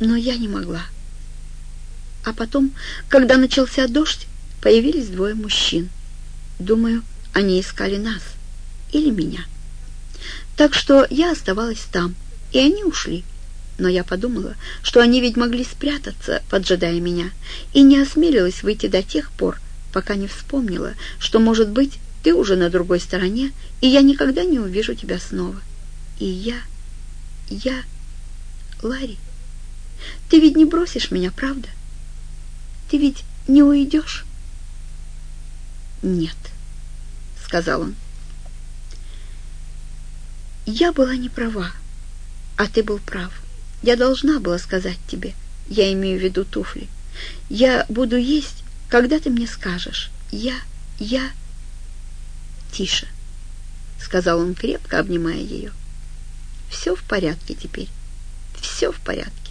но я не могла. А потом, когда начался дождь, появились двое мужчин. Думаю, они искали нас или меня. Так что я оставалась там, и они ушли. Но я подумала, что они ведь могли спрятаться, поджидая меня, и не осмелилась выйти до тех пор, пока не вспомнила, что, может быть, ты уже на другой стороне, и я никогда не увижу тебя снова. И я... я... Ларри, ты ведь не бросишь меня, правда? Ты ведь не уйдешь? Нет, сказал он. Я была не права, а ты был прав. Я должна была сказать тебе, я имею в виду туфли. Я буду есть, когда ты мне скажешь. Я, я... Тише, сказал он крепко, обнимая ее. Все в порядке теперь, все в порядке.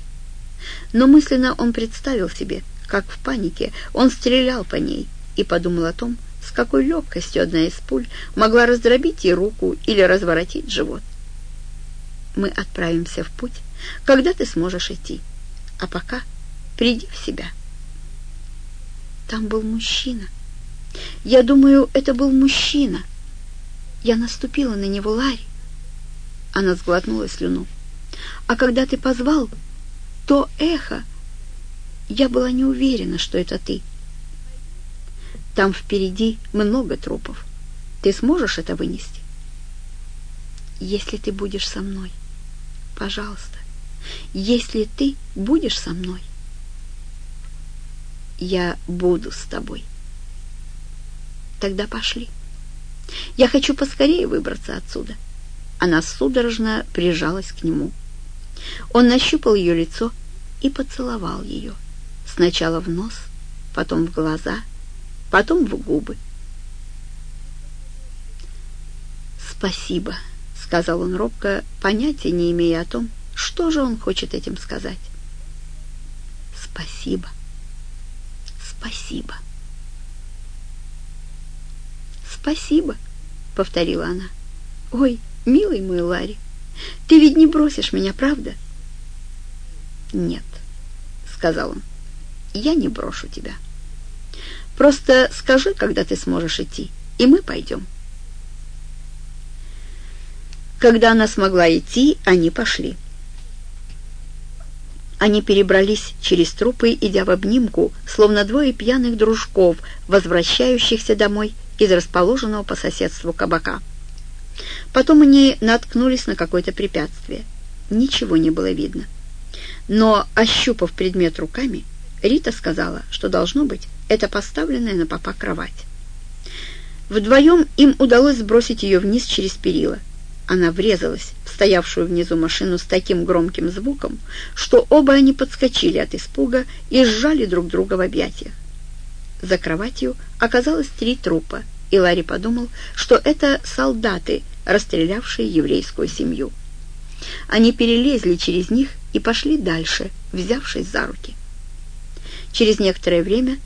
Но мысленно он представил себе, как в панике он стрелял по ней и подумал о том, с какой легкостью одна из пуль могла раздробить ей руку или разворотить живот. Мы отправимся в путь, когда ты сможешь идти. А пока приди в себя. Там был мужчина. Я думаю, это был мужчина. Я наступила на него, Ларри. Она сглотнула слюну. А когда ты позвал, то эхо... Я была не уверена, что это ты. Там впереди много трупов. Ты сможешь это вынести? Если ты будешь со мной. Пожалуйста. Если ты будешь со мной. Я буду с тобой. Тогда пошли. Я хочу поскорее выбраться отсюда. Она судорожно прижалась к нему. Он нащупал ее лицо и поцеловал ее. Сначала в нос, потом в глаза, потом в губы. «Спасибо», — сказал он робко, понятия не имея о том, что же он хочет этим сказать. «Спасибо, спасибо». «Спасибо», — повторила она. «Ой, милый мой Ларри, ты ведь не бросишь меня, правда?» «Нет», — сказал он, — «я не брошу тебя. Просто скажи, когда ты сможешь идти, и мы пойдем». Когда она смогла идти, они пошли. Они перебрались через трупы, идя в обнимку, словно двое пьяных дружков, возвращающихся домой из расположенного по соседству кабака. Потом они наткнулись на какое-то препятствие. Ничего не было видно. Но, ощупав предмет руками, Рита сказала, что должно быть это поставленная на попа кровать. Вдвоем им удалось сбросить ее вниз через перила. Она врезалась в стоявшую внизу машину с таким громким звуком, что оба они подскочили от испуга и сжали друг друга в объятиях. За кроватью оказалось три трупа, и Ларри подумал, что это солдаты, расстрелявшие еврейскую семью. Они перелезли через них и пошли дальше, взявшись за руки. Через некоторое время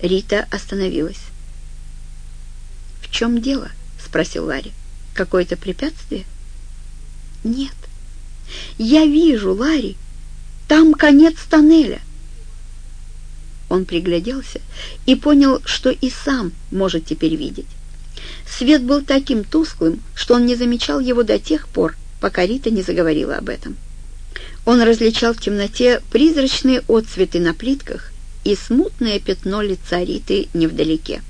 Рита остановилась. «В чем дело?» — спросил Ларри. «Какое-то препятствие?» «Нет. Я вижу, Ларри. Там конец тоннеля». Он пригляделся и понял, что и сам может теперь видеть. Свет был таким тусклым, что он не замечал его до тех пор, пока Рита не заговорила об этом. Он различал в темноте призрачные отцветы на плитках и смутное пятно лица Риты невдалеке.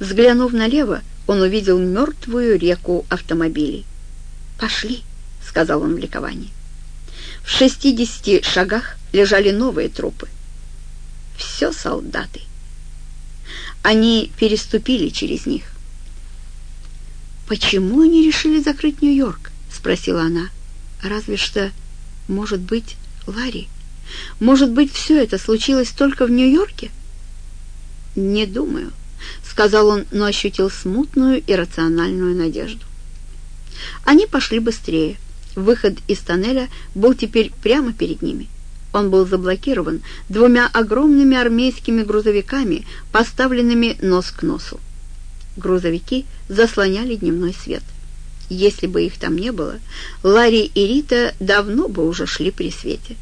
Взглянув налево, он увидел мертвую реку автомобилей. «Пошли», — сказал он в ликовании. В шестидесяти шагах лежали новые трупы все солдаты. Они переступили через них. «Почему они решили закрыть Нью-Йорк?» — спросила она. «Разве что, может быть, Ларри? Может быть, все это случилось только в Нью-Йорке?» «Не думаю», — сказал он, но ощутил смутную иррациональную надежду. Они пошли быстрее. Выход из тоннеля был теперь прямо перед ними. Он был заблокирован двумя огромными армейскими грузовиками, поставленными нос к носу. Грузовики заслоняли дневной свет. Если бы их там не было, Ларри и Рита давно бы уже шли при свете.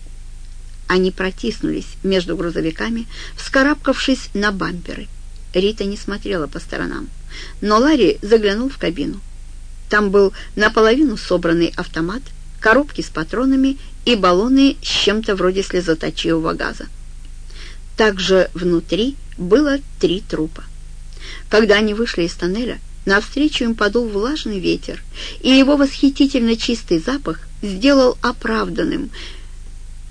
Они протиснулись между грузовиками, вскарабкавшись на бамперы. Рита не смотрела по сторонам, но Ларри заглянул в кабину. Там был наполовину собранный автомат, коробки с патронами и баллоны с чем-то вроде слезоточивого газа. Также внутри было три трупа. Когда они вышли из тоннеля, навстречу им подул влажный ветер, и его восхитительно чистый запах сделал оправданным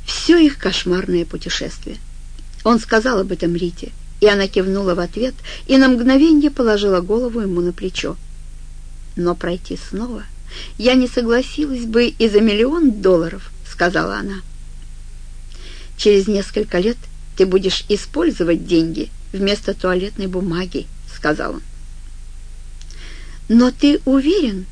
все их кошмарное путешествие. Он сказал об этом Рите, и она кивнула в ответ и на мгновение положила голову ему на плечо. «Но пройти снова я не согласилась бы и за миллион долларов», — сказала она. «Через несколько лет ты будешь использовать деньги вместо туалетной бумаги», — сказал он. «Но ты уверен,